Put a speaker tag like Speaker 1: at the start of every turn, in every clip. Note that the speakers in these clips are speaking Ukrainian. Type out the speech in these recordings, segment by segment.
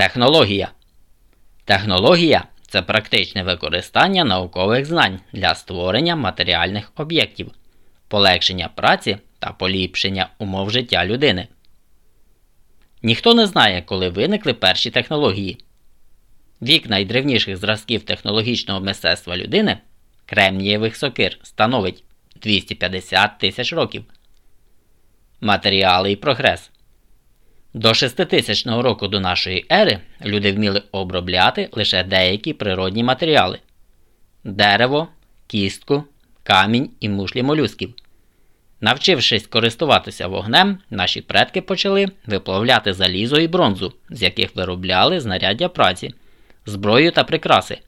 Speaker 1: Технологія. Технологія це практичне використання наукових знань для створення матеріальних об'єктів, полегшення праці та поліпшення умов життя людини. Ніхто не знає, коли виникли перші технології. Вік найдревніших зразків технологічного мистецтва людини кремнієвих сокир становить 250 тисяч років. Матеріали і прогрес. До 6000 року до нашої ери люди вміли обробляти лише деякі природні матеріали дерево, кістку, камінь і мушлі молюсків. Навчившись користуватися вогнем, наші предки почали виплавляти залізо і бронзу, з яких виробляли знаряддя праці, зброю та прикраси.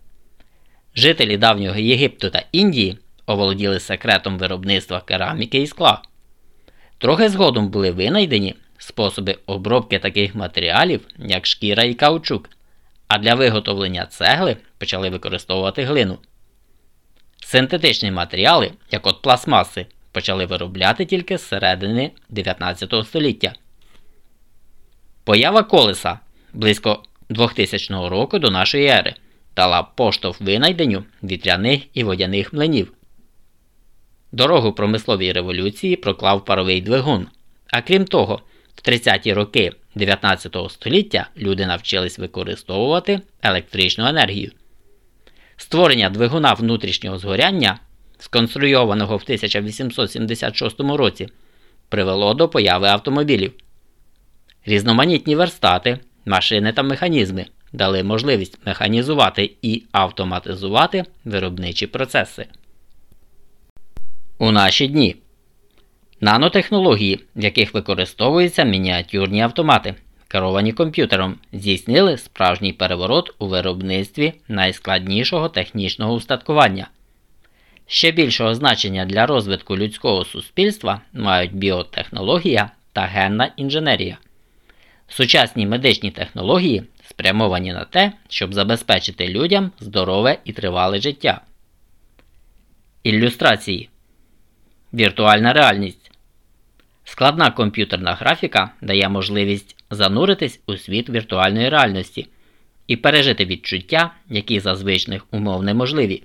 Speaker 1: Жителі давнього Єгипту та Індії оволоділи секретом виробництва кераміки і скла. Трохи згодом були винайдені способи обробки таких матеріалів, як шкіра і каучук, а для виготовлення цегли почали використовувати глину. Синтетичні матеріали, як от пластмаси, почали виробляти тільки з середини 19 століття. Поява колеса близько 2000 року до нашої ери дала поштовх винайденню вітряних і водяних млинів. Дорогу промисловій революції проклав паровий двигун. А крім того, в 30-ті роки 19 століття люди навчились використовувати електричну енергію. Створення двигуна внутрішнього згоряння, сконструйованого в 1876 році, привело до появи автомобілів. Різноманітні верстати, машини та механізми дали можливість механізувати і автоматизувати виробничі процеси. У наші дні нанотехнології, в яких використовуються мініатюрні автомати, керовані комп'ютером, здійснили справжній переворот у виробництві найскладнішого технічного устаткування. Ще більшого значення для розвитку людського суспільства мають біотехнологія та генна інженерія. Сучасні медичні технології спрямовані на те, щоб забезпечити людям здорове і тривале життя. Ілюстрації Віртуальна реальність. Складна комп'ютерна графіка дає можливість зануритись у світ віртуальної реальності і пережити відчуття, які за звичних умов неможливі.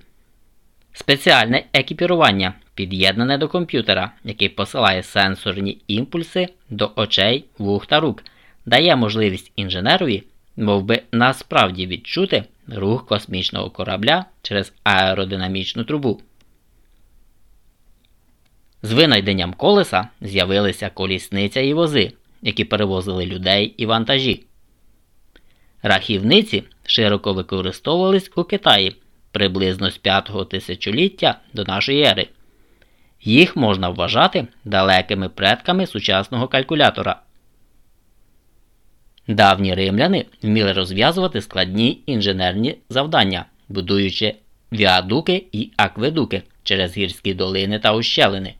Speaker 1: Спеціальне екіпірування під'єднане до комп'ютера, який посилає сенсорні імпульси до очей, вух та рук, дає можливість інженерові мов би насправді відчути рух космічного корабля через аеродинамічну трубу. З винайденням колеса з'явилися колісниця і вози, які перевозили людей і вантажі. Рахівниці широко використовувались у Китаї приблизно з 5-го тисячоліття до нашої ери. Їх можна вважати далекими предками сучасного калькулятора. Давні римляни вміли розв'язувати складні інженерні завдання, будуючи віадуки і акведуки через гірські долини та ущелини.